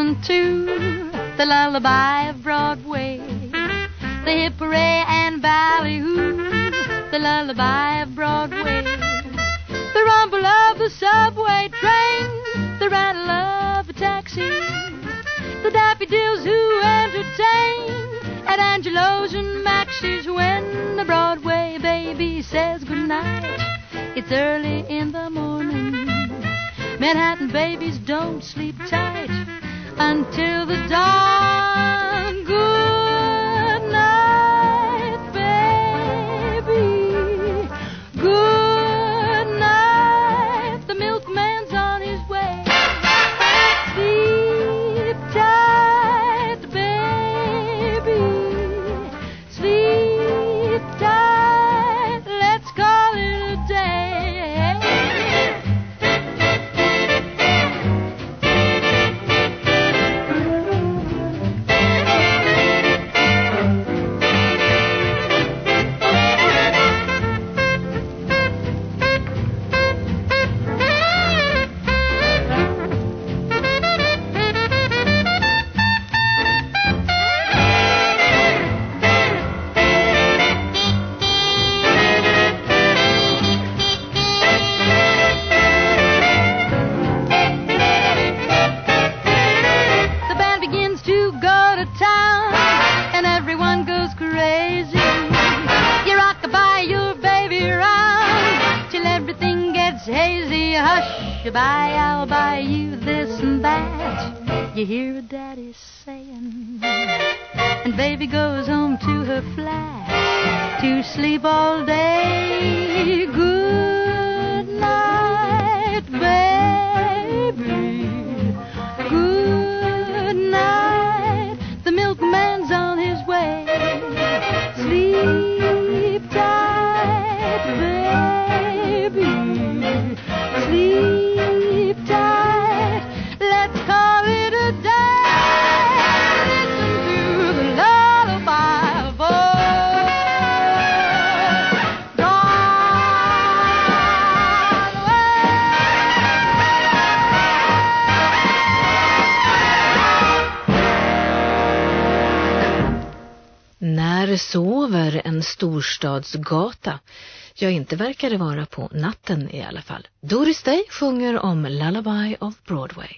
the lullaby of Broadway. The hip hooray and ballyhoo, the lullaby of Broadway. The rumble of the subway train, the rattle of a taxi. The daffodils who entertain at Angelo's and Maxie's when the Broadway baby says goodnight. It's early in the morning. Manhattan babies don't sleep tight until the dawn. Town, and everyone goes crazy. You rock by your baby round till everything gets hazy. Hush, bye, I'll buy you this and that. You hear daddy saying, and baby goes home to her flat to sleep all day. Good När sover en storstadsgata? Ja, inte verkar det vara på natten i alla fall. Doris Day sjunger om Lullaby of Broadway.